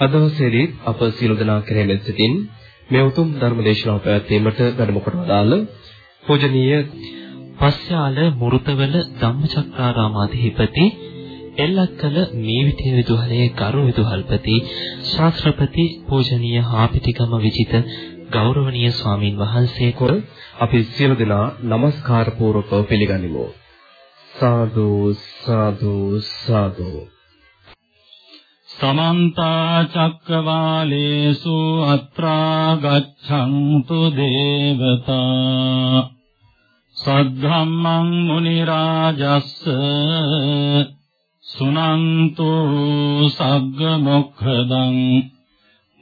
අදවසේදී අප සියලු දෙනා කෙරෙහිම සිටින් මේ උතුම් ධර්ම දේශනාව පැවැත්වීමට වැඩම කොට වදාළ පූජනීය පස්යාල මුරුතවල ධම්මචක්‍රාරාමාධිපති එල්ලක්කල මීවිටිය විදුහලේ ගරු විදුහල්පති ශාස්ත්‍රපති පූජනීය හාපිටිගම විජිත ගෞරවනීය ස්වාමින් වහන්සේ කොර අපි සියලු දෙනා নমස්කාර පූර්වකව පිළිගනිමු. සාදු සාදු සාදු. समन्ता चक्रवालेषु अत्रा गच्छन्तु देवता। सद्धम्मम् मुनिराजस् सुनन्तु सद्गमुखदम्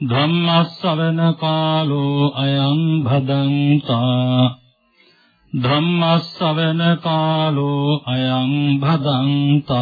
धर्मसवनकालो अयम् भदन्ता। धर्मसवनकालो अयम् भदन्ता।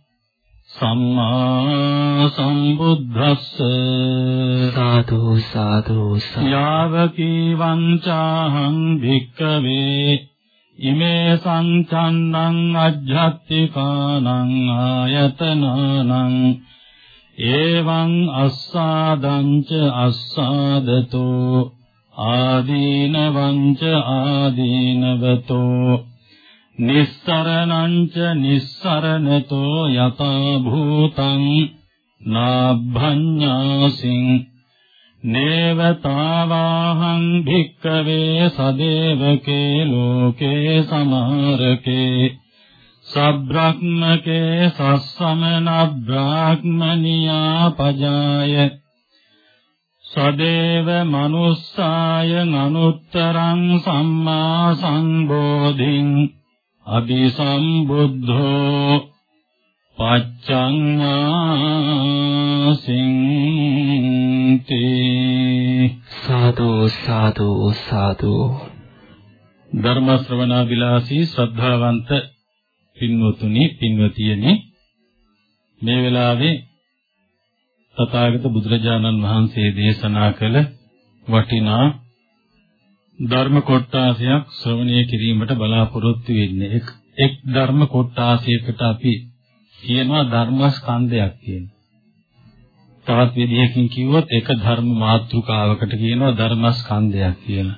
සම්මා සම්බුද්දස්ස. සාදු සාදු යාවකී වංචාහං භික්කවේ. ඉමේ සංචන්නං අජ්ජත්තිකානං ආයතනානං. එවං අස්සාදංච අස්සාදතෝ. ආදීනවංච ආදීනවතෝ නිස්සරණංච නිස්සරණතෝ යතා භූතං නාභඤ්ඤාසින් නේවතාවාහං භික්කවේ සදේවකේ ලෝකේ සමාරකේ සබ්‍රක්මකේ සස්සමන බ්‍රාහ්මනියා පජාය සදේව මනුස්සාය අනුත්තරං සම්මා සංබෝධින් අபிසම්බුද්ධෝ පච්චංවාසින්ති සාදු සාදු සාදු ධර්ම ශ්‍රවණා විලාසී ශ්‍රද්ධාවන්ත පින්වතුනි පින්වතියනි මේ වෙලාවේ තථාගත බුදුරජාණන් වහන්සේ දේශනා කළ වටිනා ධර්ම කොටාසයක් ශ්‍රවණය කිරීමට බලාපොරොත්තු වෙන්නේ. එක් එක් ධර්ම කොටාසයකට අපි කියනවා ධර්මස්කන්ධයක් කියලා. තවත් විදිහකින් කිව්වොත් එක ධර්ම මාත්‍රිකාවකට කියනවා ධර්මස්කන්ධයක් කියලා.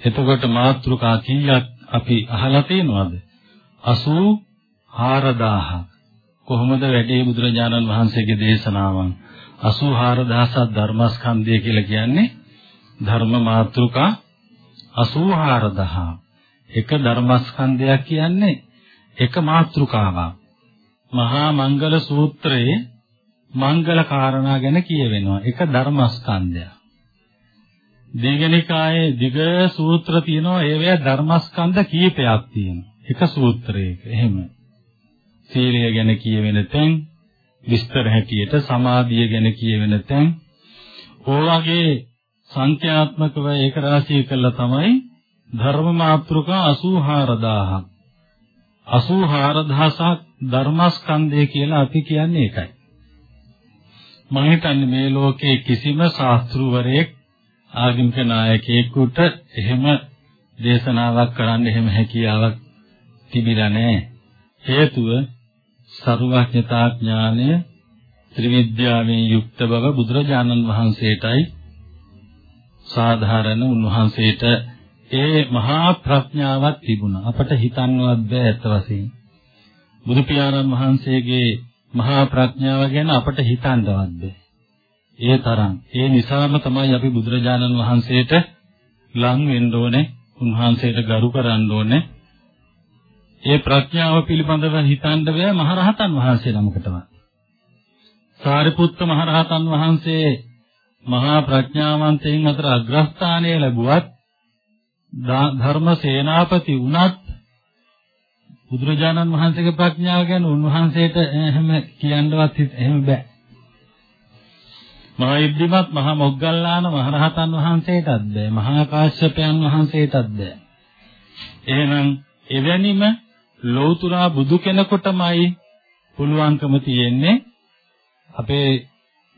එතකොට මාත්‍රිකා කීයක් අපි අහලා තියෙනවද? 84000. කොහොමද වැඩේ බුදුරජාණන් වහන්සේගේ දේශනාවන් 84000ක් ධර්මස්කන්ධය කියලා කියන්නේ ධර්ම මාත්‍රිකා 84000 එක ධර්මස්කන්ධයක් කියන්නේ එක මාත්‍රිකාවක්. මහා මංගල සූත්‍රයේ මංගල කාරණා ගැන කියවෙනවා. එක ධර්මස්කන්ධයක්. දීඝනිකායේ දිග සූත්‍ර තියෙනවා ඒවැ ධර්මස්කන්ධ කීපයක් තියෙනවා. එක සූත්‍රයක. එහෙම. සීලය ගැන කියවෙන තැන් විස්තර හැටියට සමාධිය ගැන කියවෙන තැන් ඕවාගේ සංඛ්‍යාත්මකව ඒක රාශී කළා තමයි ධර්ම මාත්‍රිකා 84000ක් 84000ක් ධර්මස්කන්ධය කියලා අපි කියන්නේ ඒකයි. මම හිතන්නේ මේ ලෝකේ කිසිම ශාස්ත්‍රවරයෙක් ආගමික නායකයෙකුට එහෙම දේශනාවක් කරන්න එහෙම හැකියාවක් තිබිලා නැහැ. හේතුව සරුවඥතා ඥානය ත්‍රිවිද්‍යාවෙන් යුක්ත බව බුදුරජාණන් වහන්සේටයි සාධාරණ උන්වහන්සේට ඒ මහා ප්‍රඥාවක් තිබුණා. අපට හිතන්නවත් බෑ ඇත්ත වශයෙන්. බුදු පියාණන් වහන්සේගේ මහා ප්‍රඥාව ගැන අපට හිතන්නවත් බෑ. ඒ තරම්. ඒ නිසාම තමයි අපි බුදුරජාණන් වහන්සේට ලං වෙන්න ඕනේ. උන්වහන්සේට ගරු කරන්න ඕනේ. ඒ ප්‍රඥාව පිළිබඳව හිතන්න බෑ මහරහතන් වහන්සේ නමකටවත්. සාරිපුත්ත මහරහතන් වහන්සේ මහා ප්‍රඥාවන්තයින් අතර අග්‍රස්ථානය ලැබුවත් ධර්ම සේනාපති වුණත් බුදුරජාණන් වහන්සේගේ ප්‍රඥාව ගැන උන්වහන්සේට එහෙම කියන්නවත් එහෙම බෑ. මහා ඉද්දිමත් මහා මොග්ගල්ලාන මහරහතන් වහන්සේටත් බෑ. මහා කාශ්‍යපයන් වහන්සේටත් බෑ. එහෙනම් එවැනිම ලෞතුරා බුදු කෙනෙකුටමයි පුළුවන්කම තියෙන්නේ අපේ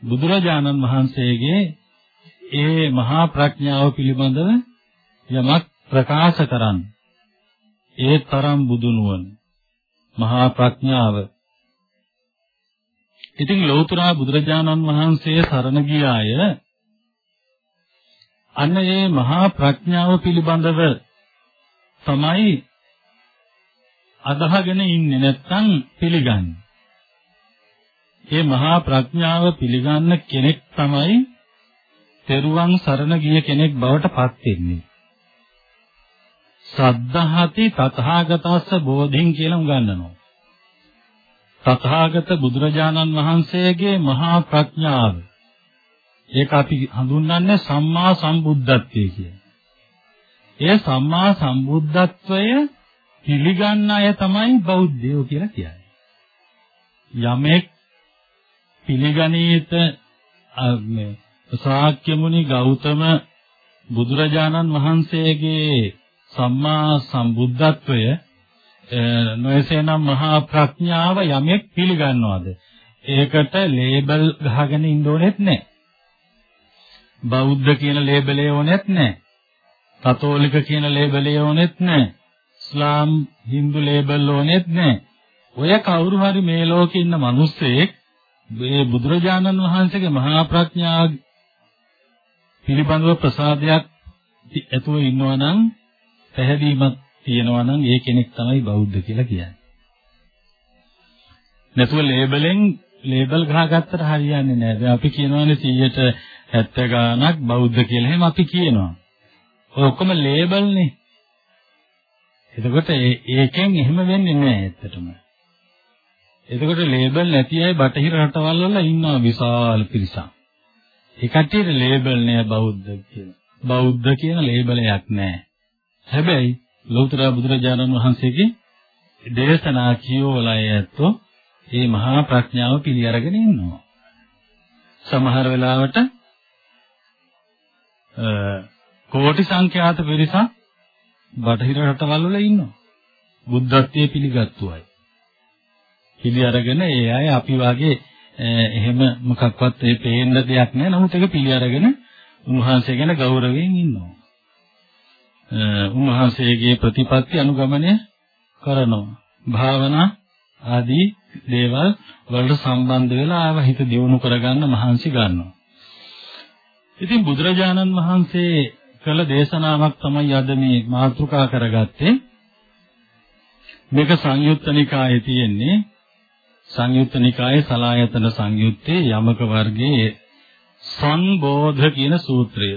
බුදුරජාණන් වහන්සේගේ ඒ මහා ප්‍රඥාව පිළිබඳව යමක් ප්‍රකාශ කරන්න. ඒ තරම් බුදු නුවණ මහා ප්‍රඥාව ඉතින් ලෞතර බුදුරජාණන් වහන්සේ සරණ ගිය අය අන්න ඒ මහා ප්‍රඥාව පිළිබඳව තමයි අදහගෙන ඉන්නේ නැත්තම් පිළිගන්නේ. මේ මහා ප්‍රඥාව පිළිගන්න කෙනෙක් තමයි තෙරුවන් සරණ ගිය කෙනෙක් බවට පත් වෙන්නේ. සද්ධාහති තථාගතස්ස බෝධින් කියලා උගන්වනවා. තථාගත බුදුරජාණන් වහන්සේගේ මහා ප්‍රඥාව. ඒක අපි හඳුන්වන්නේ සම්මා සම්බුද්ධත්වයේ කියලා. ඒ සම්මා සම්බුද්ධත්වය පිළිගන්න අය තමයි බෞද්ධයෝ කියලා කියන්නේ. යමෙක් පිළිගනීත මේ ශාක්‍ය මුනි ගෞතම බුදුරජාණන් වහන්සේගේ සම්මා සම්බුද්ධත්වය නොයසේනම් මහා ප්‍රඥාව යමෙක් පිළිගන්නවද? ඒකට ලේබල් ගහගෙන ඉන්න ඕනෙත් නැහැ බෞද්ධ කියන ලේබලේ ඕනෙත් නැහැ කතෝලික කියන ලේබලේ ඕනෙත් නැහැ ඉස්ලාම් හින්දු ලේබල් ඕනෙත් නැහැ ඔය කවුරු හරි මේ ලෝකේ ඉන්න මිනිස්සෙක් මේ බුදුරජාණන් වහන්සේගේ මහා ප්‍රඥාව පිළිබඳව ප්‍රසාදයක් ඇතුව ඉන්නවා නම් පැහැදීමක් තියෙනවා නම් ඒ කෙනෙක් තමයි බෞද්ධ කියලා කියන්නේ. නැතුව ලේබලෙන් ලේබල් ගහගත්තට හරියන්නේ නැහැ. දැන් අපි කියනවානේ 170 ගාණක් බෞද්ධ කියලා එහෙම අපි කියනවා. ඔය ඔක්කොම ලේබල්නේ. එතකොට ඒකෙන් එහෙම වෙන්නේ නැහැ ඇත්තටම. එතකොට ලේබල් නැති අය බටහිර රටවල් වල ඉන්නවා විශාල පිරිසක්. ඒ කට්ටියට ලේබල් නෑ බෞද්ධ කියලා. බෞද්ධ කියන ලේබලයක් නෑ. හැබැයි ලෞතර බුදුරජාණන් වහන්සේගේ දේශනා කියවලා ඇත්තෝ මේ මහා ප්‍රඥාව පිළි අරගෙන ඉන්නවා. සමහර වෙලාවට කෝටි සංඛ්‍යාත පිරිසක් බටහිර රටවල් වල ඉන්නවා. බුද්ධත්වයේ පිළිගත්තු අය. පිළි අරගෙන ඒ අය අපි වාගේ එහෙම මොකක්වත් ඒ පේන්න දෙයක් නැහැ. නමුත් ඒක පිළි අරගෙන උන්වහන්සේ ගැන ගෞරවයෙන් ඉන්නවා. උන්වහන්සේගේ ප්‍රතිපත්ති අනුගමනය කරනවා. භාවනා ආදී දේවල් වලට සම්බන්ධ වෙලා ආව හිත දියුණු කරගන්න මහන්සි ගන්නවා. ඉතින් බුදුරජාණන් වහන්සේ කළ දේශනාවක් තමයි අද මේ මාතෘකා කරගත්තේ. මේක සංයුත්ත නිකායේ තියෙන්නේ සංයුත්ත නිකායේ සලායතන සංයුත්තේ යමක වර්ගයේ සංබෝධ කියන සූත්‍රය.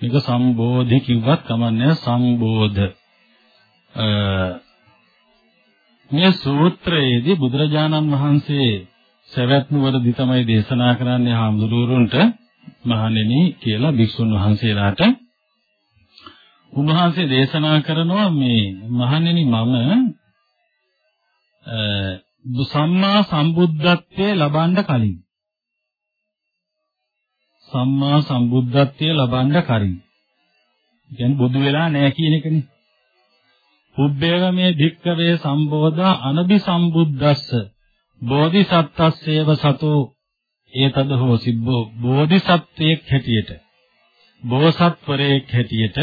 මේක සම්බෝධි කිව්වත් කමන්නේ සම්බෝධ. මේ සූත්‍රයේදී බුදුරජාණන් වහන්සේ සවැත් නුවරදී තමයි දේශනා කරන්නේ හාමුදුරුවන්ට මහණෙනි කියලා භික්ෂුන් වහන්සේලාට උන්වහන්සේ දේශනා කරනවා මේ මහණෙනි මම සම්මා සම්බුද්ධත්වයේ ලබන්න කලින්. සම්මා සම්බුද්ධත්වයේ ලබන්න කලින්. කියන්නේ බුදු වෙලා නැහැ කියන එකනේ. පුබ්බේගමේ භික්කවේ සම්බෝධා අනබි සම්බුද්දස්ස. බෝධිසත්ත්වස්සේව සතෝ. ඒතද හෝසිබ්බෝ බෝධිසත්වයෙක් හැටියට. බෝසත්වරයෙක් හැටියට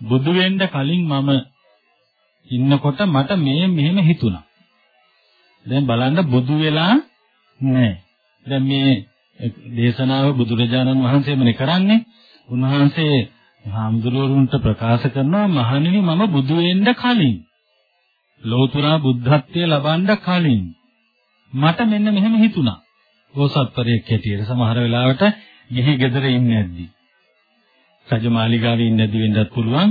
බුදු වෙන්න කලින් මම ඉන්නකොට මට මේ මෙහෙම හිතුණා. දැන් බලන්න බුදු වෙලා නැහැ. දැන් මේ දේශනාව බුදුරජාණන් වහන්සේමනේ කරන්නේ. උන්වහන්සේ හාමුදුරුවන්ට ප්‍රකාශ කරනවා මහණෙනි මම බුදු වෙන්න කලින් ලෝතුරා බුද්ධත්වයේ ලබන්න කලින් මට මෙන්න මෙහෙම හිතුණා. ඕසත්පරයක් හැටියට සමහර වෙලාවට ගිහි ගෙදර ඉන්නේ නැද්දි. රජමාලිගාවේ ඉන්නේ නැද්දි වෙන්නත් පුළුවන්.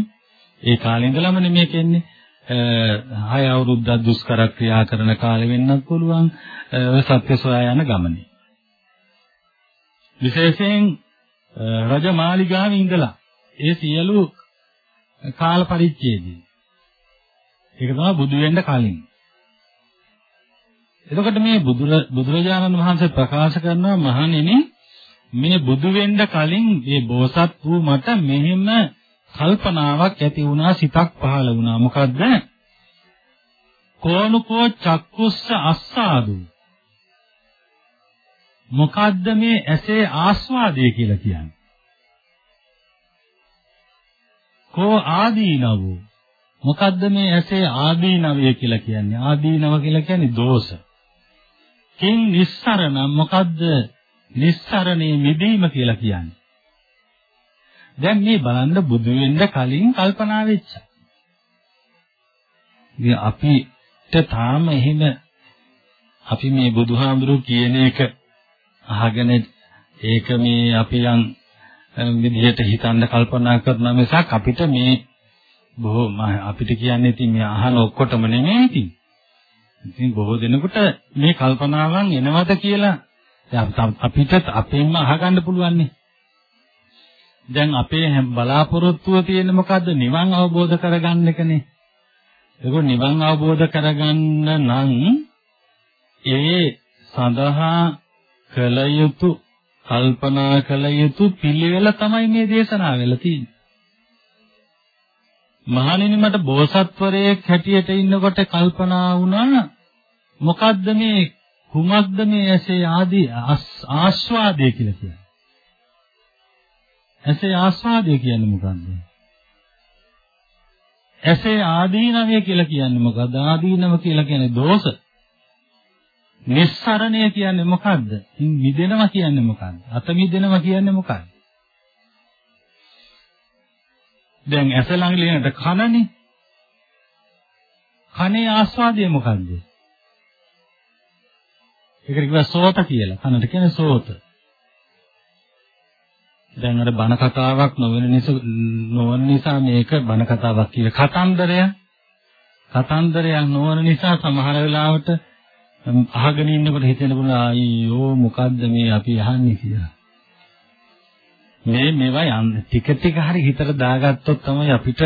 ඒ කාලේ ඉඳලම මේක එන්නේ. හය අවුරුද්දක් දුෂ්කර ක්‍රියා කරන කාලෙ වෙන්නත් පුළුවන් ඔය සත්‍ය සොයා යන ගමනේ. විශේෂයෙන් රජමාලිගාවේ ඉඳලා ඒ සියලු කාල පරිච්ඡේදය. ඒක තමයි බුදු වෙන්න කලින්. එතකොට මේ බුදුරජාණන් වහන්සේ ප්‍රකාශ කරනවා මහණෙනි මේ බුදු වෙන්න කලින් මේ බෝසත් වූ මට මෙහෙම කල්පනාවක් ඇති වුණා සිතක් පහළ වුණා. මොකද්ද? කෝනුකෝ චක්කුස්ස අස්සාදු. මොකද්ද මේ ඇසේ ආස්වාදය කියලා කියන්නේ? කෝ ආදීනව? මොකද්ද මේ ඇසේ ආදීනවය කියලා කියන්නේ? ආදීනව කියලා කියන්නේ දෝෂ. කින් නිස්සරණ මොකද්ද? නිස්සරණේ මිදීම කියලා කියන්නේ. දැන් මේ බලන්න බුදු වෙන්න කලින් කල්පනා වෙච්ච. ඉතින් අපිට තාම එහෙම අපි මේ බුදුහාමුදුරු කියන එක අහගෙන ඒක මේ අපි යම් විදිහට හිතන්න කල්පනා කරන මිසක් අපිට මේ බොහෝ අපිට කියන්නේ ඉතින් මේ අහන ඔක්කොටම නෙමෙයි ඉතින්. ඉතින් බොහෝ දෙනෙකුට මේ කල්පනාවන් එනවද කියලා අපිට අපෙන්ම අහගන්න පුළුවන් නේ. දැන් අපේ බලාපොරොත්තුව තියෙන්නේ මොකද්ද? නිවන් අවබෝධ කරගන්න එකනේ. ඒක නිවන් අවබෝධ කරගන්න නම් ඒ සඳහා කළ යුතු කල්පනා කළ යුතු පිළිවෙල තමයි මේ දේශනාව වෙලා තියෙන්නේ. මහණෙනි මට බෝසත්වරයෙක් හැටියට ඉන්නකොට කල්පනා වුණා මොකද්ද මේ කුමක්ද මේ ඇසේ ආදී ආස්වාදය කියලා කියන්නේ. ඇසේ ආස්වාදය කියන්නේ මොකද්ද? ඇසේ ආදීනවය කියලා කියන්නේ මොකද්ද? ආදීනව කියලා කියන්නේ දෝෂ. නිස්සරණය කියන්නේ මොකද්ද? මිදෙනවා කියන්නේ මොකද්ද? අත මිදෙනවා කියන්නේ මොකද්ද? දැන් ඇස ළඟ ලියනට කනනේ. කනේ ආස්වාදය මොකද්ද? ඒකට කියනවා සෝත කියලා. කනට කියන්නේ සෝත. දැන් අර බණ කතාවක් නොවන නිසා නොවන නිසා මේක බණ කතාවක් කියලා. කතන්දරය කතන්දරයක් නොවන නිසා සමහර වෙලාවට අහගෙන ඉන්නකොට හිතෙන පුළුවන් අයියෝ මොකද්ද මේ අපි අහන්නේ? කියලා. මේ මේවා යන්න ටික ටික හරි හිතට දාගත්තොත් තමයි අපිට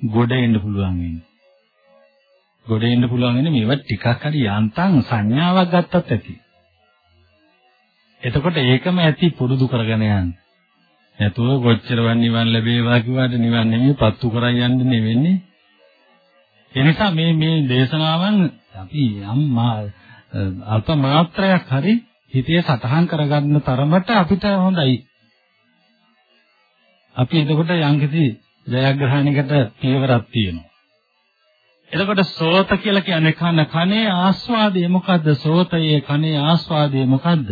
ගොඩ එන්න පුළුවන් වෙන්නේ. ගොඩ එන්න පුළුවන් වෙන්නේ මේවා ටිකක් හරි යන්තම් සංඥාවක් ගත්තත් ඇති. එතකොට ඒකම ඇති පුරුදු කරගෙන යන්න. නැතුව කොච්චරවත් නිවන් ලැබේවා කිව්වට නිවන් නෙමෙයි පත්තු කරන් යන්න නෙවෙන්නේ. ඒ නිසා මේ මේ දේශනාවන් අපි යම් අල්ප මාත්‍රයක් හරි හිතේ සතහන් කරගන්න තරමට අපිට හොඳයි. අපි එතකොට යම්කිසි ජයග්‍රහණයකට පියවරක් තියෙනවා. එතකොට සෝත කියලා කියන්නේ කන කනේ ආස්වාදය මොකද්ද? සෝතයේ කනේ ආස්වාදය මොකද්ද?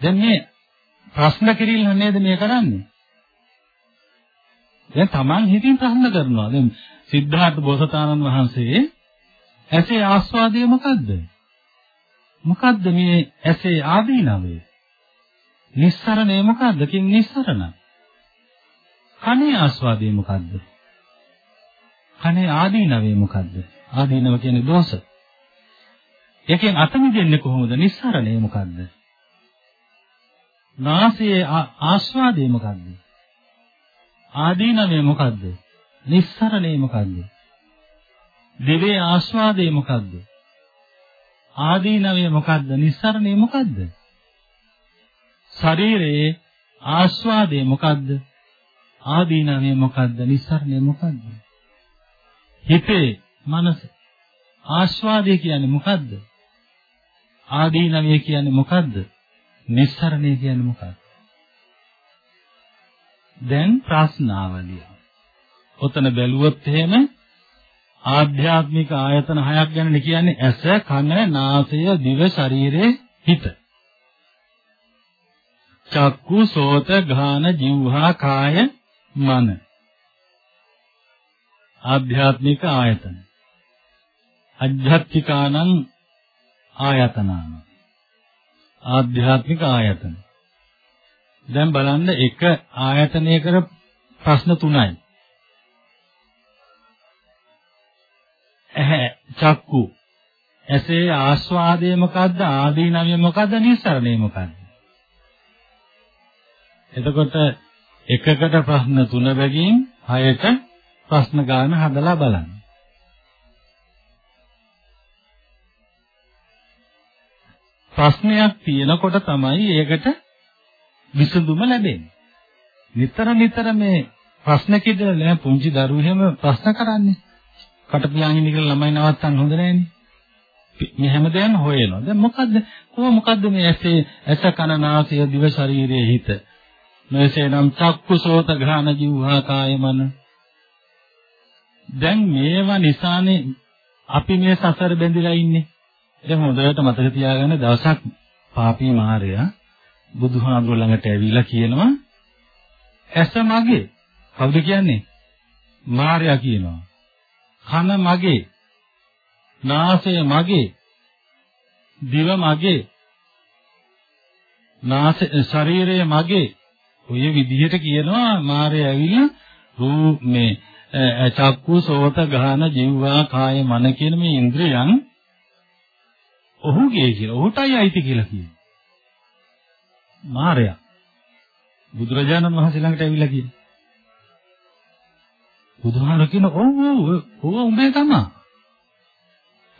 දැන් මේ ප්‍රශ්න කිරිල්ල නේද මේ කරන්නේ? දැන් Taman හිතින් ප්‍රශ්න කරනවා. දැන් සිද්ධාර්ථ බෝසතාණන් වහන්සේ ඇසේ ආස්වාදය මොකද්ද? මොකද්ද මේ ඇසේ ආදීනවය? නිස්සරණය මොකද්ද? කින් නිස්සරණ? කනේ ආස්වාදය මොකද්ද? කනේ ආදීනවය මොකද්ද? ආදීනව කියන්නේ දෝෂ. ඒකෙන් අත මිදෙන්නේ කොහොමද? නිස්සරණය මොකද්ද? නාසයේ ආස්වාදය මොකද්ද? ආදීනවය මොකද්ද? නිස්සරණය මොකද්ද? දිවේ ආස්වාදය මොකද්ද? ආදීනවය මොකද්ද? නිස්සරණය මොකද්ද? ශරීරයේ ආස්වාදය මොකද්ද? ආදීනවය මොකද්ද? නිස්සරණය මොකද්ද? හිතේ මනස ආස්වාදය කියන්නේ මොකද්ද? ආදීනවය කියන්නේ මොකද්ද? නිස්සරණය කියන්නේ මොකක්ද? දැන් ප්‍රශ්නාවලිය. ඔතන බැලුවොත් එහෙම ආධ්‍යාත්මික ආයතන හයක් ගැන කියන්නේ ඇස, කන, නාසය, දිව, ශරීරය, හිත. චක්කු, සෝත, ගාන, જીවහා, කාය, මන. ආධ්‍යාත්මික ආයතන. අධ්‍යාත්මිකානං ආයතනාන. ආධ්‍යාත්මික ආයතන. දැන් බලන්න එක ආයතනයකට ප්‍රශ්න තුනයි. ඇහැ චක්කු ඇසේ ආස්වාදය මොකද්ද ආදීනවය මොකද්ද නිස්සරණය මොකද්ද එතකොට එකකට ප්‍රශ්න තුන බැගින් හයට ප්‍රශ්න ගන්න හදලා බලන්න ප්‍රශ්නයක් තියෙනකොට තමයි ඒකට විසඳුම ලැබෙන්නේ. නිතර නිතර මේ ප්‍රශ්න කිදලා පුංචි දරුවෝ එහෙම ප්‍රශ්න කරන්නේ. කට පියාගෙන ඉන්න ළමයි නවත්තන්න හොඳ නැහැනේ. මේ හැමදේම හොයනවා. දැන් මොකද්ද? කොහොම මොකද්ද මේ ඇසේ ඇස කන නාසය දිව ශරීරයේ හිත? මේසේනම් චක්කුසෝත ග්‍රහණ ජීවහා කාය මන. දැන් මේවා නිසානේ අපි මේ සසර බැඳිලා ඉන්නේ. දැන් හොඳට මතක තියාගන්න දවසක් පාපී මාරයා බුදුහාමුදුර ළඟට ඇවිල්ලා කියනවා ඇස මගේ. කවුද කියන්නේ? මාරයා කියනවා. කන මගේ. නාසය මගේ. දිව මගේ. නාසය ශරීරය මගේ. ඔය විදිහට කියනවා මාරය ඇවිල්ලා රූ මේ චක්කු සෝත ගාන ජීවා කාය මන කියන මේ ඉන්ද්‍රියන් ඔහුගේ කියලා. ඔහුටයි අයිති කියලා කියනවා. මාරයා බුදුරජාණන් වහන්සේ ළඟට ඇවිල්ලා කියනවා. බුදුහාම කියන ඔව් ඔව් ඔව් උඹේ තමයි.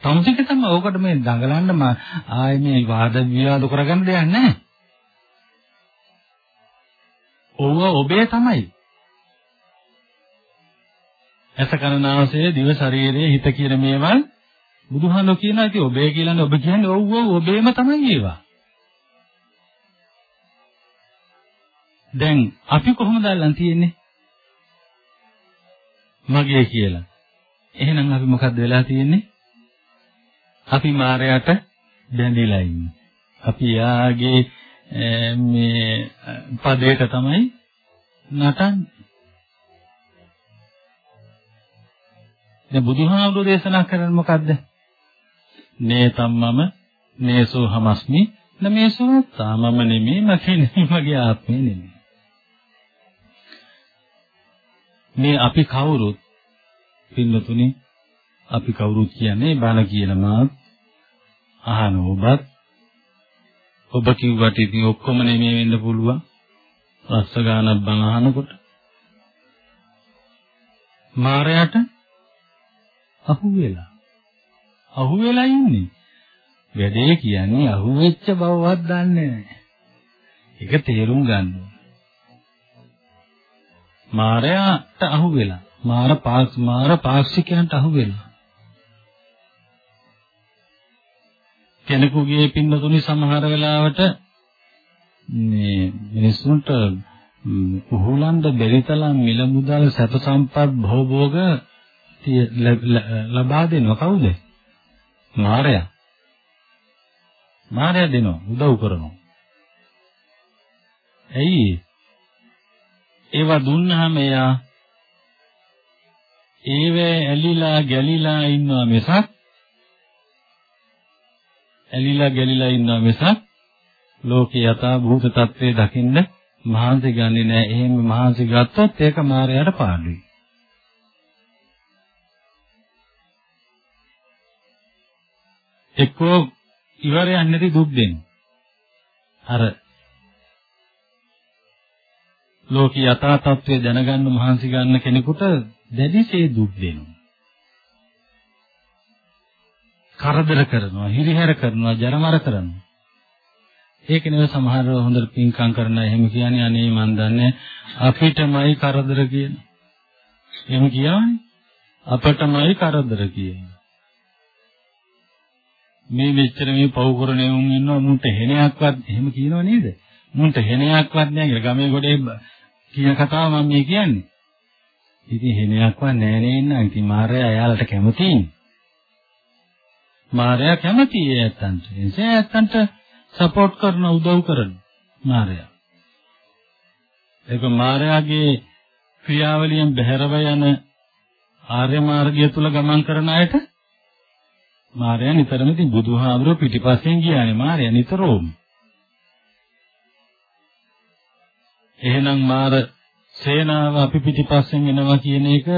තමසික තමයි ඕකට මේ දඟලන්න මා ආයේ මේ වාද විවාද කරගන්න දෙයක් නැහැ. ඔව් ඔබේ තමයි. ඇස කරනාසය දිව ශරීරයේ හිත කියන මේවා බුදුහාමෝ කියනවා ඉතින් ඔබේ කියලානේ ඔබ කියන්නේ ඔව් ඔව් ඔබේම තමයි ඒවා. දැන් අපි කොහොමද අල්ලන් තියෙන්නේ? මගේ කියලා. එහෙනම් අපි මොකද්ද වෙලා තියෙන්නේ? අපි මායයට බැඳිලා ඉන්නේ. අපි යාගේ මේ පදයට තමයි නටන්නේ. දැන් බුදුහාමුදුරේ දේශනා කරන්නේ මොකද්ද? නේතම්මම නේසෝ හමස්මි. නමේසෝ තාමම නෙමෙයි මගේ නෙමෙයි මගේ ආත්මේ නෙමෙයි. මේ අපි කවුරුත් පින්නතුනි අපි කවුරුත් කියන්නේ බණ කියන මාත් අහන ඔබත් ඔබ කිව්වට ඉතින් ඔක්කොම නෙමෙයි වෙන්න පුළුවන්. රස්ස ගානක් බණ අහනකොට. මාරයට අහු වෙලා අහු වෙලා ඉන්නේ. වැඩේ කියන්නේ අහු වෙච්ච බවවත් දන්නේ නැහැ. ඒක තේරුම් ගන්න මාරයට අහු වෙලා මාර පාක්ෂ මාර පාක්ෂිකයන්ට අහු වෙලා කෙනෙකුගේ පින්නතුනි සමහර වෙලාවට මේ මිනිස්සුන්ට උහුලන්ද බෙරිතලම් මිල මුදල් සැප සම්පත් භෝග ලබා දෙනවා. කවුද? මාරයා. මාරයා දෙනවා උදව් කරනවා. ඇයි? ඒවා දුන්නාම එයා ඒවේ ඇලිලා ගැලිලා ඉන්නවා මිසක් ඇලිලා ගැලිලා ඉන්නවා මිසක් ලෝකේ යථා භූත తත්වයේ දකින්න මහන්සි ගන්නේ නැහැ. එහෙම මහන්සි ගත්තොත් ඒක මායයට පාඩුයි. එක්කෝ ඉවරයක් නැති දුක් දෙනවා. අර ලෝකේ යථා තත්ත්වය දැනගන්න මහන්සි ගන්න කෙනෙකුට දැඩිසේ දුක් දෙනවා. කරදර කරනවා, හිරිහැර කරනවා, ජරමර කරනවා. ඒක නෙවෙයි සමහර හොඳට පින්කම් කරන එහෙම කියන්නේ අනේ මන් දන්නේ අපිටමයි කරදර කියන. එහෙම කියන්නේ අපටමයි කරදර කියන. මේ මෙච්චර මේ පව් කරන උන් ඉන්නවා මුන්ට හෙනයක්වත් එහෙම කියනව නේද? මුන්ට හෙනයක්වත් නැහැ කියලා ගමේ ගොඩේ කියන කතාව මම මේ කියන්නේ. ඉතින් හෙනයක්වත් නැහැ නේ ඉන්න. ඉතින් මාර්යා එයාලට කැමතියි. මාර්යා කැමතියි ඇත්තන්ට. ඒ නිසා ඇත්තන්ට සපෝට් කරන උදව් කරන මාර්යා. ඒක මාර්යාගේ ක්‍රියාවලියෙන් බැහැරව යන ආර්ය මාර්ගය තුල ගමන් කරන අයට මාර්යා නිතරම ඉතින් බුදුහාමුදුරුවෝ පිටිපස්සෙන් ගියානේ මාර්යා නිතරම. එහෙනම් මාර සේනාව අපි පිටිපස්සෙන් එනවා කියන එක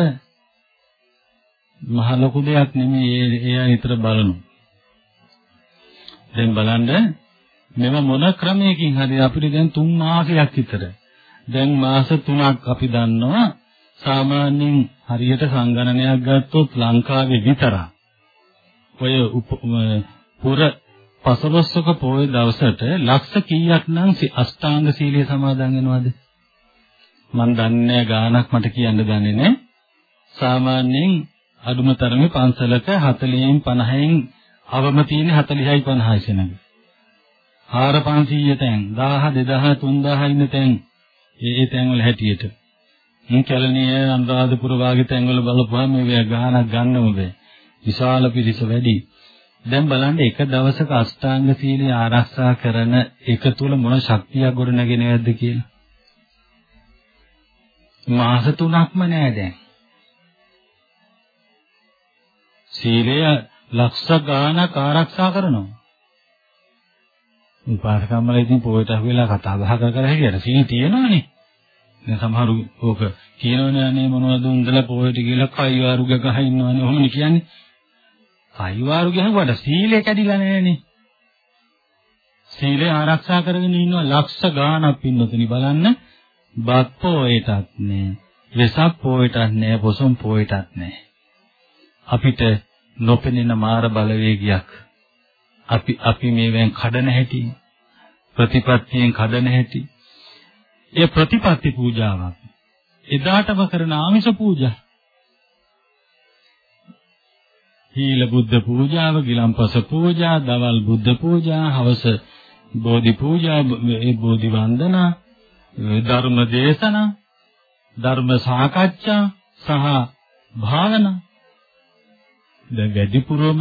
මහ ලොකු දෙයක් නෙමෙයි එයා නිතර බලනවා. දැන් බලන්න මෙව මොන ක්‍රමයකින් හරි අපිට දැන් 3 මාසයක් විතර දැන් මාස 3ක් අපි දන්නවා සාමාන්‍යයෙන් හරියට සංගණනයක් ගත්තොත් ලංකාවේ විතර ඔය පුර පසළොස්වක පොය දවසට ලක්ෂ කීයක් නම් අෂ්ටාංග සීලය සමාදන් වෙනවද? මන් දන්නේ ගාණක් මට කියන්න දන්නේ නැහැ. සාමාන්‍යයෙන් අඩුම තරමේ පන්සලක 40න් 50න් අවම තියෙන 40යි 50යි සෙනඟ. 4500 තැන් 1000 2000 3000 ඉන්න තැන් ඒ ඒ තැන් වල හැටියට. මේ කැලණිය අනුරාධපුර වාගේ තැන් වල බලපුවාම මේ ගාණක් ගන්නම බෑ. විශාල පිරිස වැඩි. දැන් බලන්න එක දවසක අෂ්ටාංග සීලය ආරක්ෂා කරන එක තුල මොන ශක්තියක් ගොඩ නැගෙනවද කියලා. මාස තුනක්ම නෑ දැන්. සීලය ලක්ෂ ගාණක් ආරක්ෂා කරනවා. උපාසකම්මල ඉතින් පොයට අහුවෙලා කතා බහ කර කර හිටියට සීනි තියෙනවනේ. දැන් සමහරු ඕක කියනවනේ අනේ මොනවද උන්දලා පොයට කියලා කයිවාරු ගහ ඉන්නවනේ. ඔහොමනේ කියන්නේ. කයිවාරු ගහුවට සීලය කැඩිලා නෑනේ. සීලය ආරක්ෂා කරගෙන ඉන්නවා ලක්ෂ ගාණක් පින්නතුනි බලන්න. බත් පොයටත් නෑ. වෙසක් පොයටත් නෑ. පොසොන් පොයටත් නෑ. අපිට නොපෙනෙන මාර බලවේගයක් අපි අපි මේවෙන් කඩන හැටි ප්‍රතිපත්තියෙන් කඩන හැටි ඒ ප්‍රතිපත්ති පූජාවක් එදාටම කරන ආමිෂ පූජා හීල බුද්ධ පූජාව ගිලම්පස පූජා දවල් බුද්ධ පූජා හවස බෝධි පූජා ඒ බෝධි වන්දනා ධර්ම දේශනා ධර්ම සාකච්ඡා සහ භාවනා දැන් වැඩිපුරම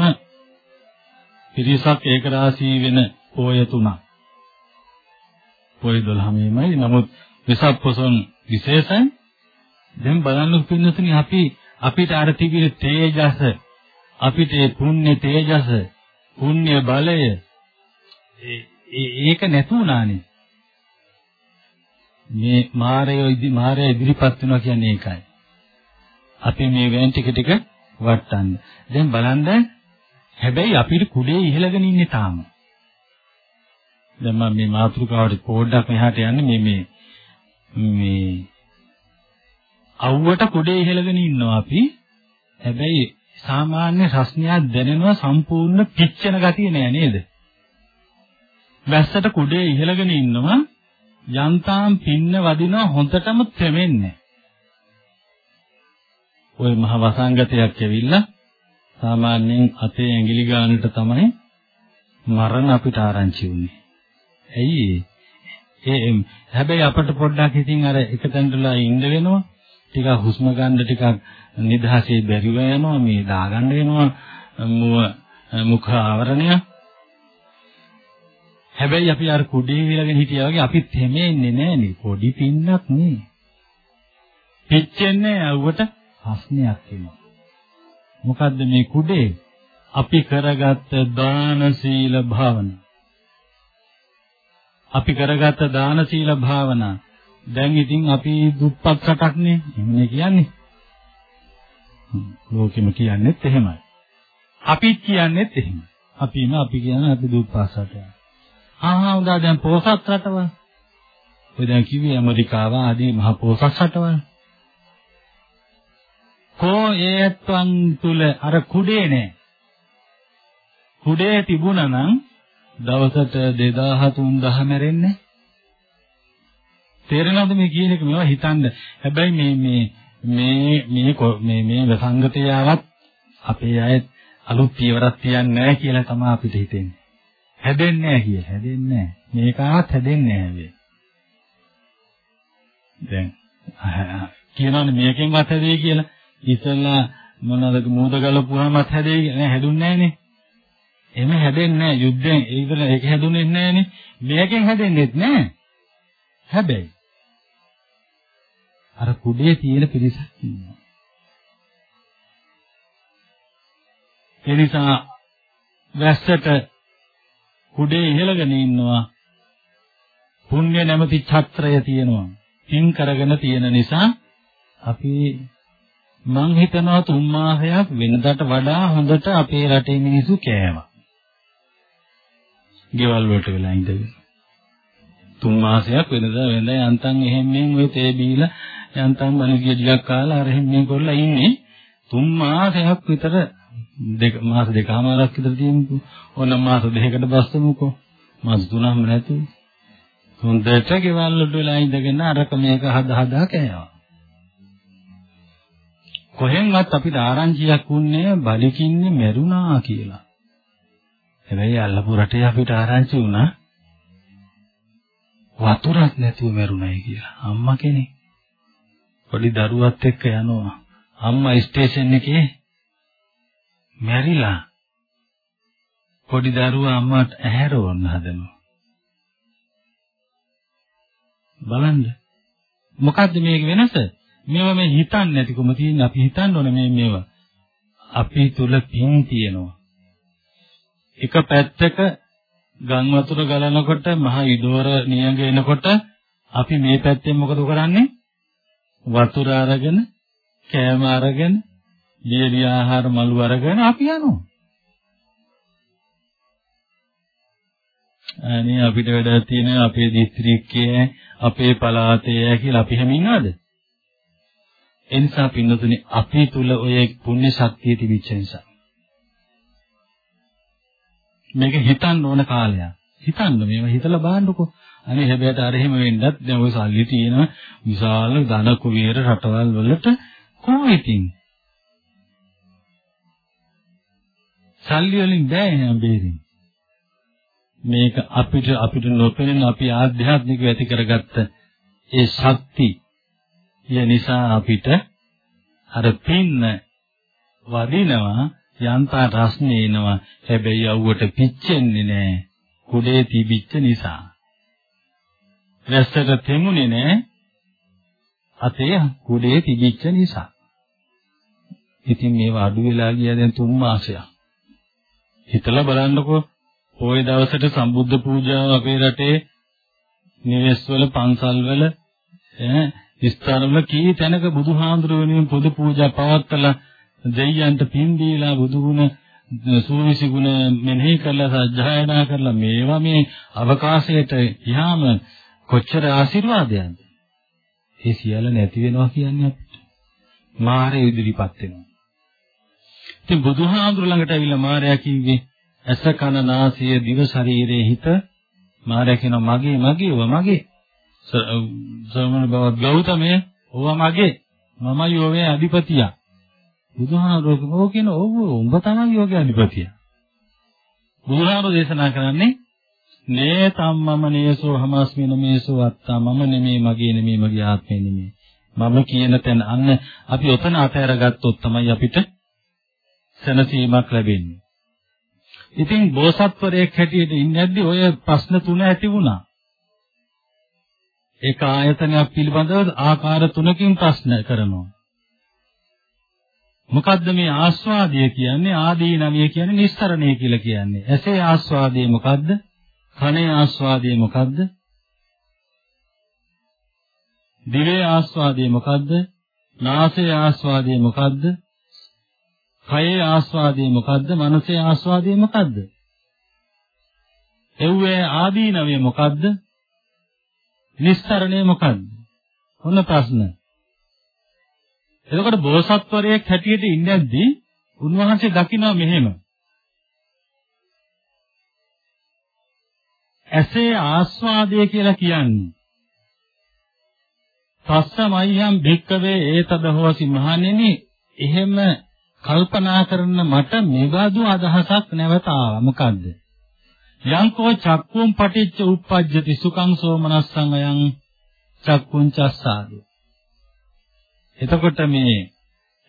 පිරිසක් ඒක රාශී වෙන පොය තුනක්. පොය 12මයි. නමුත් වෙසක් පොසොන් විශේෂයි. දැන් බලන්න පින්නතුනි අපි අපිට අර තිබින තේජස අපිට පුණ්‍ය තේජස පුණ්‍ය බලය ඒක නැතුණානේ. මේ මාරය මාරය ඉදිරිපත් වෙනවා කියන්නේ ඒකයි. අපි මේ වෙන ටික ටික වටන්න. දැන් බලන්න හැබැයි අපිට කුඩේ ඉහළගෙන ඉන්නේ තාම. දැන් මම මේ මාතෘකාවට පොඩ්ඩක් මෙහාට යන්නේ මේ මේ මේ අවුවට කුඩේ ඉහළගෙන ඉන්නවා අපි. හැබැයි සාමාන්‍ය රස්නියක් දැනෙනවා සම්පූර්ණ පිච්චෙන ගතිය නෑ නේද? වැස්සට කුඩේ ඉහළගෙන ඉන්නවා යන්තාම් පින්න වදිනවා හොඳටම තෙමෙන්නේ. ওই මහ වසංගතයක් ඇවිල්ලා සාමාන්‍යයෙන් අතේ ඇඟිලි ගන්නට තමයි මරණ අපිට ආරංචි වුනේ. ඇයි ඒ හැබැයි අපිට පොඩ්ඩක් ඉතින් අර එක තැනටලා ඉන්න වෙනවා. ටිකක් හුස්ම ගන්න ටිකක් නිදහසේ බැරිව යනවා මේ දාගන්න වෙනවා මුඛ ආවරණය. හැබැයි අපි අර කුඩේ විලගෙන හිටියා වගේ අපිත් හැමෙන්නේ නෑනේ පොඩි පින්නක් නේ. පිච්චෙන්නේ අවුවට ප්‍රශ්නයක් එනවා. මොකද්ද මේ කුඩේ? අපි කරගත්ත දාන සීල භාවනා. අපි කරගත්ත දාන සීල භාවනා. දැන් ඉතින් අපි දුප්පත් රටක්නේ. එහෙමනේ කියන්නේ. ලෝකෙම කියන්නේත් එහෙමයි. අපිත් කියන්නේත් එහෙමයි. අපිම අපි කියන අපි දුප්පත් රටක්. ආහා උදා දැන් පොසත් රටවල්. ඔය දැන් කිව්වේ ඇමරිකාව ආදී මහ පොසත් රටවල්. කෝ ඒත්වන් තුල අර කුඩේ නෑ. කුඩේ තිබුණා නම් දවසට 2000 3000 මැරෙන්නේ. තේරෙනවද මේ කියන එක මේවා හිතන්න. හැබැයි මේ මේ මේ මේ මේ මේ සංගතයාවත් අපේ අය අලුත් පියවරක් තියන්නේ නැහැ කියලා තමයි අපිට හිතෙන්නේ. හැදෙන්නේ නැහැ කියලා. හැදෙන්නේ නැහැ. මේකාවත් හැදෙන්නේ නැහැ දැන් කියනවනේ මේකෙන්වත් හැදෙයි කියලා. ඉතලා මොනවාද මූද ගලපුවාමත් හැදෙයි නෑ හැදුන්නේ නෑනේ. එහෙම හැදෙන්නේ නෑ යුද්ධයෙන් ඒකල ඒක හැදුනේ නෑනේ. මේකෙන් හැදෙන්නේත් නෑ. හැබැයි අර කුඩේ තියෙන පිරිසක් ඉන්නවා. ඒ නිසා වැස්සට කුඩේ ඉහළගෙන ඉන්නවා. පුණ්‍ය නැමැති ඡත්‍රය තියෙනවා. පින් කරගෙන තියෙන නිසා අපි මං හිතනවා තුන් මාසයක් වෙනදාට වඩා හොඳට අපේ රටේ මිනිස්සු කෑවා. ගෙවල් වලට වෙලා ඉඳගෙන. තුන් මාසයක් වෙනදා වෙනදා යන්තම් එහෙම්ෙන් ඔය තේ බීලා යන්තම් බණිය ටිකක් කාලා අර එහෙම්ෙන් කරලා ඉන්නේ. තුන් මාසයක් විතර දෙක මාස දෙකමාරක් විතර තියෙනකෝ. ඕන මාස දෙකකට බස්සමුකෝ. මාස තුනක්ම නැති. හොඳට ගෙවල් වලට වෙලා ඉඳගෙන අරක මේක හදා හදා කෑවා. කොහෙන්වත් අපිට ආරංචියක් වුණේ බලිකින්නේ මැරුණා කියලා. හැබැයි අල්ලපු රටේ අපිට ආරංචි වුණා වතුරක් නැතුව මැරුණයි කියලා. අම්මා කෙනෙක්. පොඩි දරුවත් එක්ක යනවා. අම්මා ස්ටේෂන් එකේ මැරිලා. පොඩි දරුවා අම්මාට ඇහැරවන්න හදනවා. බලන්න. මොකද්ද මේක වෙනස? මේවා මේ හිතන්නේ නැතිකම තියෙන අපි හිතන්න ඕනේ මේ මේවා. අපි තුල පින් තියෙනවා. එක පැත්තක ගම් වතුර ගලනකොට මහ ඉදවර නියඟ එනකොට අපි මේ පැත්තෙන් මොකද කරන්නේ? වතුර අරගෙන, කෑම අරගෙන, දියලි ආහාර මළු අරගෙන අපි යනවා. අනේ අපිට වැඩ තියෙන අපේ දිස්ත්‍රික්කයේ අපේ පළාතේ කියලා අපි හැම ඉන්නවද? ඒ නිසා පින්නතුනි අපි තුල ඔය පුණ්‍ය ශක්තිය තිබිච්ච නිසා මේක හිතන්න ඕන කාලයක්. හිතන්න මේවා හිතලා බලන්නකෝ. අනේ හැබැයි අර එහෙම වෙන්නත් දැන් ওই සල්ලි තියෙන විශාල ධන කුවේර රටවල් වලට කොහොම ඉතින්? සල්ලි වලින් බෑ එහෙනම් බේරෙන්න. මේක අපිට අපිට නොපෙනෙන අපි ආධ්‍යාත්මිකව ඇති කරගත්ත ඒ ශක්තිය නිසා අපිට අර පින්න වදිනවා යන්තා රස්නේ එනවා. හැබැයි යව්වට පිච්චෙන්නේ නැහැ කුඩේ තිබිච්ච නිසා. රැස්සට තෙමුනේ නැහැ අතේ කුඩේ තිබිච්ච නිසා. ඉතින් මේවා අඩු වෙලා ගියා දැන් තුන් මාසයක්. හිතලා බලන්නකෝ. පොය දවසට සම්බුද්ධ පූජාව අපේ රටේ නිවෙස්වල පන්සල්වල ඈ ස්ථානවල කී තැනක බුදුහාඳුර වෙනුවෙන් පොදු පූජා පවත්වලා දෙයයන්ට පින් දීලා බුදු ගුණ සූවිසි ගුණ මෙනෙහි කරලා සජ්ජායනා කරලා මේවා මේ අවකාශයට ගියාම කොච්චර ආශිර්වාදයක්ද ඒ සියල්ල නැති වෙනවා කියන්නේ අපිට මාරේ ඉදිරිපත් වෙනවා ඉතින් බුදුහාඳුර ළඟට ඇවිල්ලා මාරයා කිව්වේ ඇස කන නාසය දිව ශරීරයේ හිත මාරයා කියනවා මගේ මගේ ඔව මගේ සමන බව ගෞතමය ඔව මගේ මමයි ඔවේ අධිපතියා බුදුහාමුදුරුවෝ කියන ඔව් උඹ තමයි යෝගී අධිපතිය. බුදුහාමුදුරුවෝ දේශනා කරන්නේ නේ තම්මම නේසෝ හමස්මින මේසෝ අත්තා මම නෙමේ මගේ නෙමේ මගේ ආත්මේ නෙමේ. මම කියන තැන අන්න අපි ඔතන අතහැරගත්තොත් තමයි අපිට සැනසීමක් ලැබෙන්නේ. ඉතින් බෝසත්වරයෙක් හැටියට ඉන්නේද්දි ඔය ප්‍රශ්න තුන ඇති වුණා. ඒක ආයතනයක් පිළිබඳව ආකාර තුනකින් ප්‍රශ්න කරනවා. මොකද්ද මේ ආස්වාදය කියන්නේ ආදීනමිය කියන්නේ නිස්සරණය කියලා කියන්නේ. ඇසේ ආස්වාදය මොකද්ද? කනේ ආස්වාදය මොකද්ද? දිවේ ආස්වාදය මොකද්ද? නාසයේ ආස්වාදය මොකද්ද? කයේ ආස්වාදය මොකද්ද? මනසේ ආස්වාදය මොකද්ද? එව්වේ ආදීනවය මොකද්ද? නිස්සරණය මොකද්ද? ඔන්න ප්‍රශ්න. එතකොට බෝසත්වරයෙක් හැටියට ඉන්නේද්දී උන්වහන්සේ දකිනවා මෙහෙම. ඇසේ ආස්වාදය කියලා කියන්නේ. තස්සමයම් භික්කවේ ඒතද හොසි මහණෙනි. එහෙම කල්පනා කරන මට මෙබඳු අදහසක් නැවත ආවා. මොකද්ද? යංකෝ චක්කුම් පටිච්ච උප්පජ්ජති සුඛං සෝමනස්සං අයං චක්කුං චස්සාදු. එතකොට මේ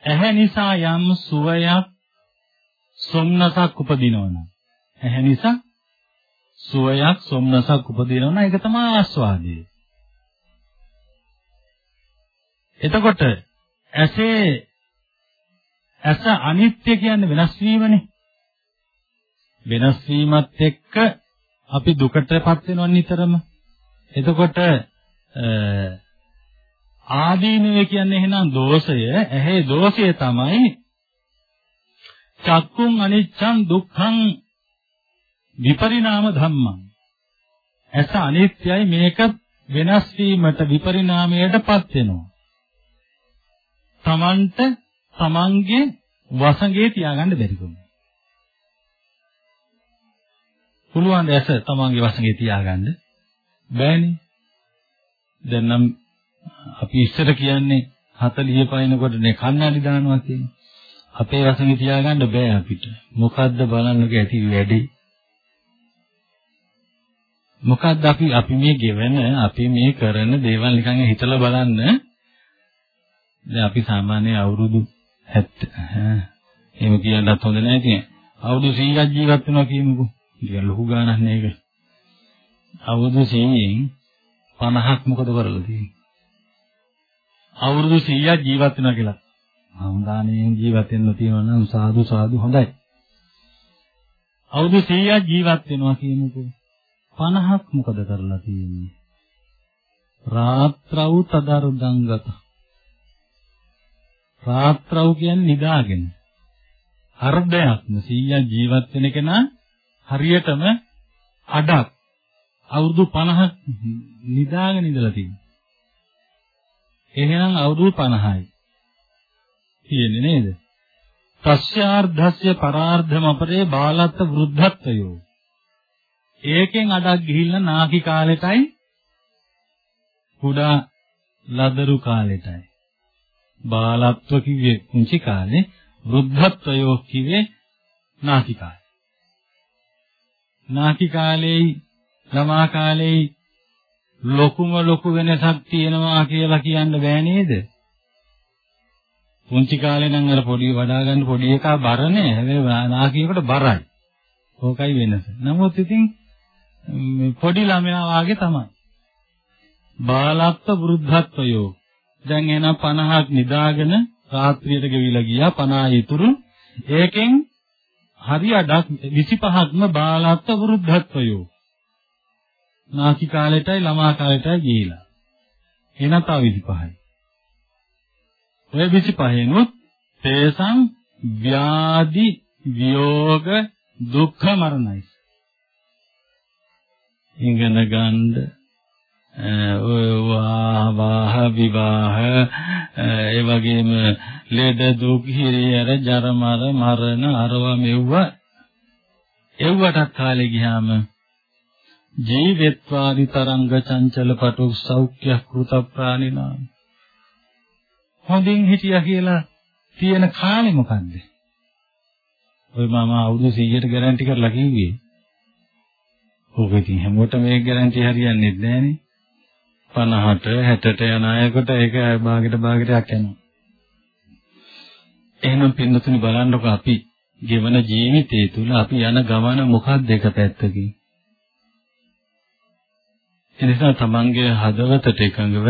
ඇහැ නිසා යම් සුවයක් සොම්නසක් උපදිනවනම් ඇහැ නිසා සුවයක් සොම්නසක් උපදිනවනම් ඒක තමයි ආස්වාදය. එතකොට ඇසේ ඇස අනිත්‍ය කියන්නේ වෙනස් වීමනේ. වෙනස් වීමත් එක්ක අපි දුකටපත් වෙනවා නිතරම. එතකොට ආදීනව කියන්නේ එහෙනම් දෝෂය. ඇහි දෝෂය තමයි චක්කුං අනිච්ඡං දුක්ඛං විපරිණාම ධම්මං. ඇස අනිත්‍යයි මේක වෙනස් වීමට විපරිණාමයටපත් වෙනවා. තමන්ට තමන්ගේ වසඟේ තියාගන්න බැරි කම. පුළුවන් ඇස තමන්ගේ වසඟේ තියාගන්න බෑනේ. දැන් නම් අපි ඉස්සර කියන්නේ 40 පයින්කොට නේ කන්නඩි දානවා කියන්නේ. අපේ වශයෙන් තියාගන්න බෑ අපිට. මොකද්ද බලන්නක ඇති වැඩි. මොකද්ද අපි අපි මේ ගෙවන අපි මේ කරන දේවල් නිකන් හිතලා බලන්න. දැන් අපි සාමාන්‍ය අවුරුදු 70 එහෙම කියන්නත් හොඳ නැහැ ඉතින්. අවුරුදු 100ක් ජීවත් වෙනවා කියමුකෝ. ඉතින් ලොකු ගාණක් නේ ඒක. අවුරුදු 100න් 50ක් මොකද කරලා තියෙන්නේ? අවුරුදු 100ක් ජීවත් වෙනවා කියලා. හම්දානෙන් ජීවත් වෙන්න තියෙනවා නම් සාදු සාදු හොඳයි. අවුරුදු 100ක් ජීවත් වෙනවා කියමුකෝ. 50ක් මොකද කරලා තියෙන්නේ? රාත්‍රව් තදරුදංගත. රාත්‍රව් කියන්නේ නිදාගෙන. අර්ධයක්ම 100ක් ජීවත් වෙන කෙනා හරියටම අඩක් අවුරුදු 50ක් නිදාගෙන ඉඳලා තියෙනවා. එහෙනම් අවුරුදු 50යි. තියෙන්නේ නේද? තස්යාර්ධස්ය පරාර්ධම අපරේ බාලත්ත වෘද්ධත්වයෝ. ඒකෙන් අඩක් ගිහිල්ලා නාකි කාලෙටයි කුඩා ලදරු කාලෙටයි. බාලත්ව කිව්වේ කුංචි කාලේ වෘද්ධත්වයෝ කිව්වේ නාකි කාලේ. නාකි කාලේයි ළමා කාලේයි ලොකුම ලොකු වෙනසක් තියෙනවා කියලා කියන්න බෑ නේද? පුංචි කාලේ නම් අර පොඩි වඩා ගන්න පොඩි එකා බර නෑ. හැබැයි නාකියෙකුට බරයි. ඕකයි වෙනස. නමුත් ඉතින් පොඩි ළමයා වාගේ තමයි. බාලත්ව වෘද්ධත්වයෝ. දැන් එන 50ක් නිදාගෙන රාත්‍රියට ගෙවිලා ගියා 50 ඉතුරු. ඒකෙන් හරි අඩක් 25ක්ම බාලත්ව වෘද්ධත්වයෝ. නාකි කාලෙටයි ළමා කාලෙටයි ගිහිලා. එහෙනම් තව 25යි. ඔය 25 නුත් තේසං ව්‍යාධි විയോഗ දුක්ඛ මරණයි. ඉගෙන ගන්න ඔය වාහ විවාහ ඒ වගේම ලෙඩ දුක් හිරියර ජරමර මරණ අරවා මෙව්ව එව්වටත් කාලේ ගියාම ජීවෙත්වාදි තරංග චංචල පටු සෞඛ්‍ය කෘත ප්‍රාණිනා හොඳින් හිටියා කියලා තියෙන කාලේ මොකද්ද? ඔය මම අවුරුදු 100ට ගැරන්ටි කරලා කිව්වේ. ඕක ඉතින් හැමෝටම මේක ගැරන්ටි හරියන්නේ නැහනේ. 50ට 60ට යන අයකට ඒක භාගයට භාගයටයක් යනවා. එහෙනම් පින්නතුනි බලන්නකො අපි ගෙවන ජීවිතය තුළ අපි යන ගමන මොකක්ද එක පැත්තකින්? එනිසා තමන්ගේ හදවතට එකඟව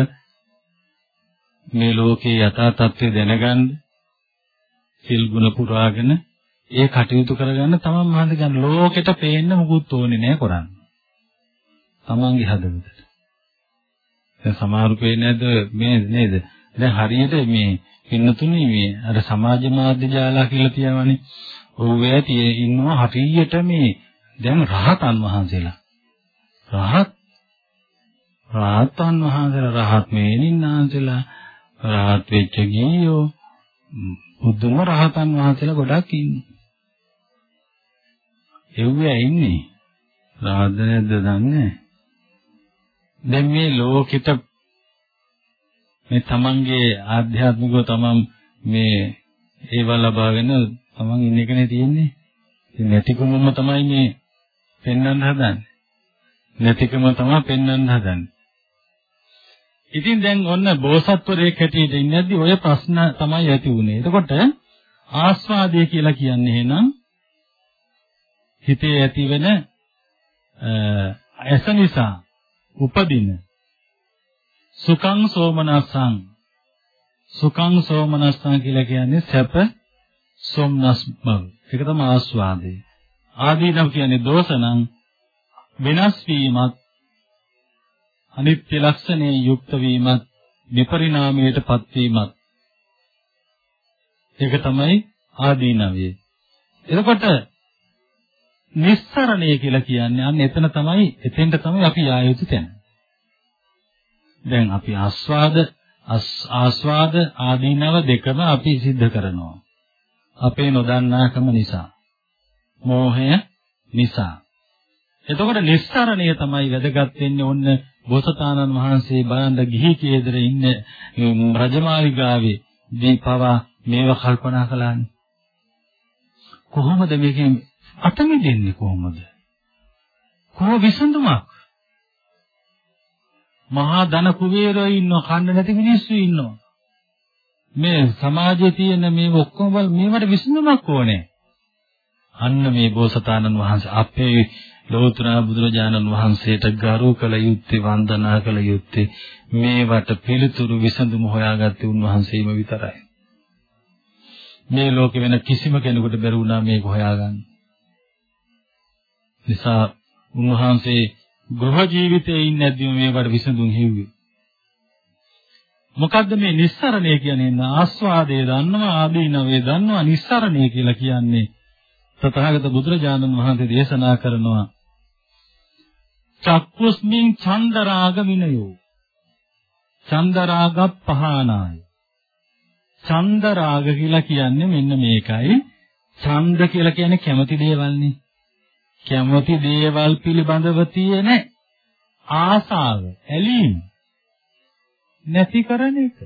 මේ ලෝකේ යථා තත්ත්වය දැනගන්න සිල් ගුණ පුරාගෙන ඒ කටයුතු කරගන්න තමන් මහන්සි ගන්න ලෝකෙට පේන්න මොකුත් ඕනේ නෑ කරන්න. තමන්ගේ හදවතට. දැන් සමහරු පේන්නේ නැද්ද මේ නේද? දැන් හරියට මේ පින්නතුනි මේ අර සමාජ මාධ්‍ය ජාලා කියලා කියවනේ. ඔව් ඇති ඉන්නවා හරියට මේ දැන් රහතන් වහන්සේලා. රහත් රහතන් වහන්සේලා රහත් මේනින් වහන්සේලා රහත් වෙච්ච ගියෝ බුදුම රහතන් වහන්සේලා ගොඩක් ඉන්නේ. එව්වේ ඉන්නේ. රහත් නැද්ද දන්නේ දැන් මේ ලෝකෙට මේ තමන්ගේ ආධ්‍යාත්මිකව තමන් මේ ඒව ලබාගෙන තමන් ඉන්න එකනේ තියෙන්නේ. ඉතින් නැතිකමම තමයි මේ පෙන්වන්න හදන්නේ. නැතිකම තමයි පෙන්වන්න හදන්නේ. ඉතින් දැන් ඔන්න බෝසත්වරයෙක් හැටියට ඉන්නේද්දි ඔය ප්‍රශ්න තමයි ඇති වුනේ. එතකොට ආස්වාදය කියලා කියන්නේ එහෙනම් හිතේ ඇතිවෙන ඇස නිසා උපදින සුඛං සෝමනස්සං සුඛං සෝමනස්සං කියලා කියන්නේ සැප සොම්නස් බව. ඒක තමයි ආස්වාදේ. ආදීනව කියන්නේ දෝෂණං වෙනස් වීමත් අනිත්‍ය ලක්ෂණේ යුක්ත වීමත් විපරිණාමයටපත් වීමත් ඒක තමයි ආදීනවය. එතකොට නිස්සරණය කියලා කියන්නේ අන්න එතන තමයි එතෙන්ට තමයි අපි ආ යුතු තැන. දැන් අපි ආස්වාද ආස්වාද ආදීනව දෙකම අපි සිද්ධ කරනවා. අපේ නොදන්නාකම නිසා. මෝහය නිසා. එතකොට නිස්සරණය තමයි වැදගත් වෙන්නේ ඔන්න බෝසතාණන් වහන්සේ බලන්න ගිහි කේදර ඉන්න රජමාලිගාවේ දීපවා මේව කල්පනා කළානේ. කොහොමද මේකෙන් අත මිදෙන්නේ කොහොමද? කොහොම විසඳුමක්? මහා ධන කුවේරයෝ ඉන්නව කන්න නැති මිනිස්සු ඉන්නවා. මේ සමාජයේ තියෙන මේ ඔක්කොම බල මේවට විසඳුමක් ඕනේ. අන්න මේ බෝසතාණන් වහන්සේ අපේ ලෝතර බුදුරජාණන් වහන්සේට ගරු කළ යුත්තේ වන්දනා කළ යුත්තේ මේවට පිළිතුරු විසඳුම හොයාගත්තේ උන්වහන්සේම විතරයි. මේ ලෝකෙ වෙන කිසිම කෙනෙකුට බැරි වුණා මේක හොයාගන්න. නිසා උන්වහන්සේ ගෘහ ජීවිතයේ ඉන්නේ නැද්දිම මේවට විසඳුම් හිව්වේ. මොකද්ද මේ නිස්සරණය කියන්නේ? ආස්වාදයේ දන්නවා ආදීනවේ දන්නවා නිස්සරණය කියලා කියන්නේ. තථාගත බුදුරජාණන් වහන්සේ දේශනා කරනවා චක්කුස්මින් චන්දරාග විනයෝ චන්දරාග පහනාය චන්දරාග කියලා කියන්නේ මෙන්න මේකයි. ඡන්ද කියලා කියන්නේ කැමති දේවල්නේ. කැමති දේවල් පිළිබඳව තියෙන ආසාව ඇලීම නැති කරන එක.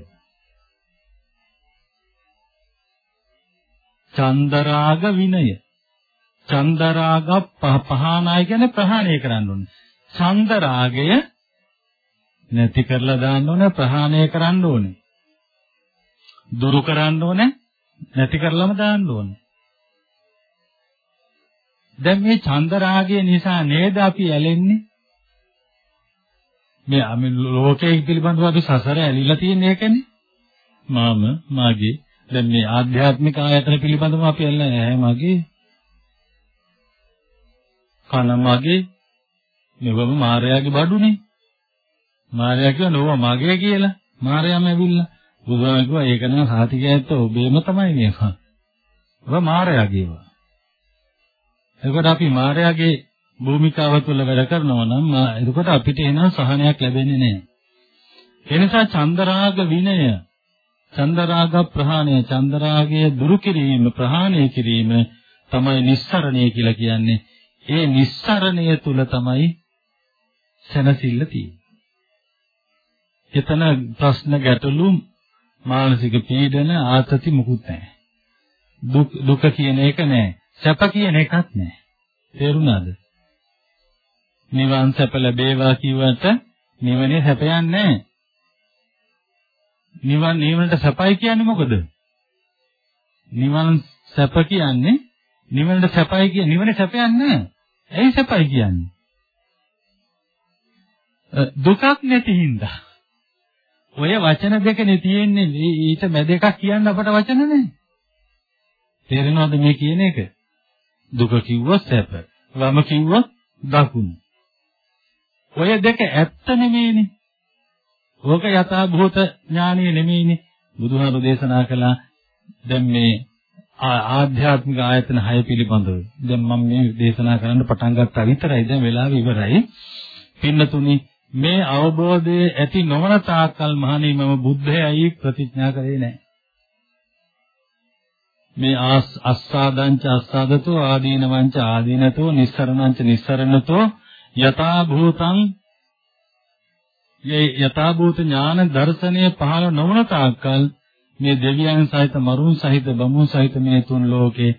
චන්දරාග විනය. චන්දරාග පහනාය කියන්නේ ප්‍රහාණය කරන්න ඕනේ. චන්දරාගය නැති කරලා දාන්න ඕනේ ප්‍රහාණය කරන්න ඕනේ. දුරු කරන්න ඕනේ නැති කරලම දාන්න ඕනේ. දැන් මේ චන්දරාගය නිසා නේද අපි ඇලෙන්නේ? මේ අපි ලෝකයේ පිළිබඳව අපි සසර ඇලිලා තියෙන එකනේ. මාම මාගේ දැන් මේ ආධ්‍යාත්මික ආයතන පිළිබඳව අපි ඇල්ලන්නේ නැහැ මගේ කන මගේ මෙවම මාර්යාගේ බඩුනේ. මාර්යා කිව්වා නෝව මගේ කියලා. මාර්යාම ඇවිල්ලා බුදුහාම කිව්වා ඒක නම් සාතිකයත් ඔබේම තමයි මේක. ඔබ මාර්යා කියවා. එතකොට අපි මාර්යාගේ භූමිකාව තුළ වැඩ කරනවා නම් එතකොට අපිට එන සහනයක් ලැබෙන්නේ නැහැ. ඒ නිසා චන්දරාග විනය චන්දරාග ප්‍රහාණය චන්දරාගය දුරු කිරීම ප්‍රහාණය කිරීම තමයි නිස්සරණය කියලා කියන්නේ. ඒ නිස්සරණය තුල තමයි සැනසෙල්ල තියෙන්නේ. එතන ප්‍රශ්න ගැටලු මානසික පීඩන ආතති මුකුත් නැහැ. දුක් දුක කියන එක නැහැ. සැප කියන එකක් නැහැ. තේරුණාද? නිවන් සැප ලැබේවා කිව්වට නිවනේ සැපයක් නැහැ. නිවන් නිවනට සැපයි කියන්නේ මොකද? නිවන් සැප කියන්නේ නිවනට සැපයි කිය නිවනේ සැපයක් නැහැ. ඇයි සැපයි කියන්නේ? දුකක් නැති හින්දා. ඔය වචන දෙකනේ තියෙන්නේ ඊට මැද එකක් කියන්න අපට වචන නැහැ. තේරෙනවද මේ කියන එක? දුක කිව්වොත් සැප. වම කිව්වොත් දකුණු. ඔය දෙක ඇත්ත නෙමෙයිනේ. ඕක යථා භූත ඥානිය නෙමෙයිනේ. බුදුහාමුදුරේ දේශනා කළා දැන් මේ ආධ්‍යාත්මික ආයතන 6 පිළිබඳව. දැන් මම මේ දේශනා කරන්න පටන් ගත්තා විතරයි. දැන් වෙලාව ඉවරයි. පින්නතුනි මේ අවබෝධයේ ඇති නොවන තාක්කල් මහණේ මම බුද්ධයයි ප්‍රතිඥා කරේ නැහැ. මේ අස්සාදංච අස්සාදතෝ ආදීනවංච ආදීනතෝ නිස්සරණංච නිස්සරණතෝ යථා භූතං යථා භූත ඥාන දර්ශනය පහළ නොවන තාක්කල් මේ දෙවියන් සහිත මරුන් සහිත බමුණු සහිත මේ තුන් ලෝකේ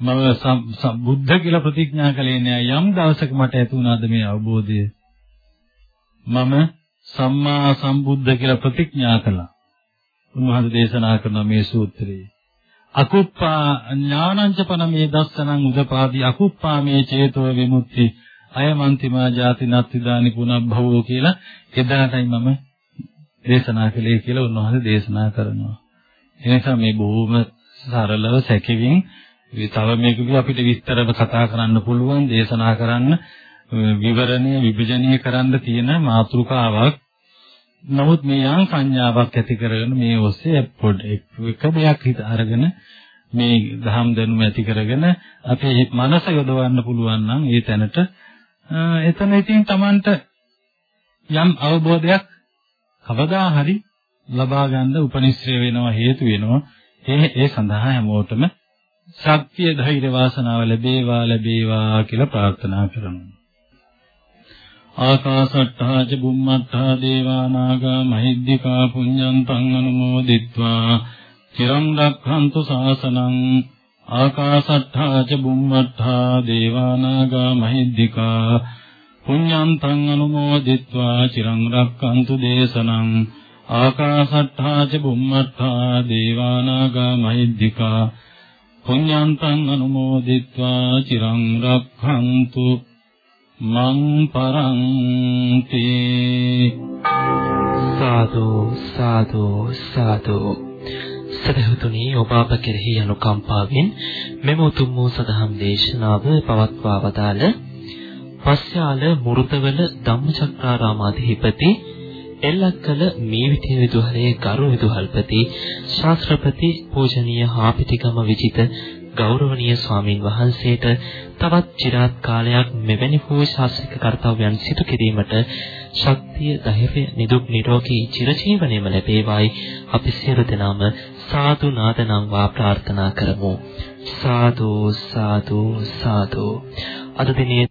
මම බුද්ධ කියලා ප්‍රතිඥා කළේ නෑ යම් දවසක මට ඇති වුණාද මේ අවබෝධය මම සම්මා සම්බුද්ධ කියලා ප්‍රතිඥා කළා උන්වහන්සේ දේශනා කරන මේ සූත්‍රයේ අකුප්පා ඥානංච පනමේ දස්සනං උදපාදි අකුප්පා මේ චේතෝ විමුක්ති අයමන්තිමා ජාති නත්තිදානි පුනබ්භවෝ කියලා එදාටයි මම දේශනා කළේ කියලා උන්වහන්සේ දේශනා කරනවා. ඒ නිසා මේ බොහොම සරලව සැකෙමින් තව මේක අපිට විස්තරව කතා කරන්න පුළුවන් දේශනා කරන්න විවරණය විභජනය කරන්න තියෙන මාතෘකාවක්. නමුත් මේ යම් සංඥාවක් ඇති කරගෙන මේ ඔස්සේ පොඩ් එක දෙයක් හිත අරගෙන මේ දහම් දැනුම ඇති කරගෙන අපේ මනස යොදවන්න පුළුවන් නම් ඒ තැනට එතන ඉතින් Tamanට යම් අවබෝධයක් කවදා හරි ලබා ගන්න උපනිශ්‍රය වෙනවා හේතු වෙනවා. ඒ ඒ සඳහා හැමෝටම ශක්තිය ධෛර්ය වාසනාව ලැබේවා ලැබේවා කියලා ප්‍රාර්ථනා කරනවා. ආකාසට්ඨා ච බුම්මත්තා දේවා නාග මහිද්దికා පුඤ්ඤන්තං අනුමෝදිත්වා චිරම් රක්ඛන්තු ශාසනං ආකාසට්ඨා ච බුම්මත්තා දේවා නාග මහිද්దికා පුඤ්ඤන්තං අනුමෝදිත්වා චිරං රක්칸තු දේශනං ආකාසට්ඨා ච බුම්මත්තා දේවා නාග මහිද්దికා පුඤ්ඤන්තං අනුමෝදිත්වා චිරං රක්칸තු මං පරන්ති. සාදු සාදු සාදු. සදහතුනි ඔබ අප කෙරෙහි අනුකම්පාවෙන් මෙම උතුම් වූ සදහම් දේශනාව පවත්වා වදාළ පස්යාල මුරුතවල ධම්මචක්‍රාරාමාධිපති එල්ලක්කල මීවිතේ විදුහලේ ගරු විදුහල්පති ශාස්ත්‍රපති පූජනීය හාපිටිගම විජිත ගෞරවනීය ස්වාමින් වහන්සේට තවත් চিරාත් කාලයක් මෙවැනි වූ ශාස්ත්‍රික කර්තව්‍යයන් සිදු කිරීමට ශක්තිය ධෛර්යය නිදුක් නිරෝගී චිරජීවනයේම ලැබේවායි. අපි සියලු දෙනාම සාදු නාදනම් වා ප්‍රාර්ථනා කරමු. සාදු සාදු සාදු. අද දිනේ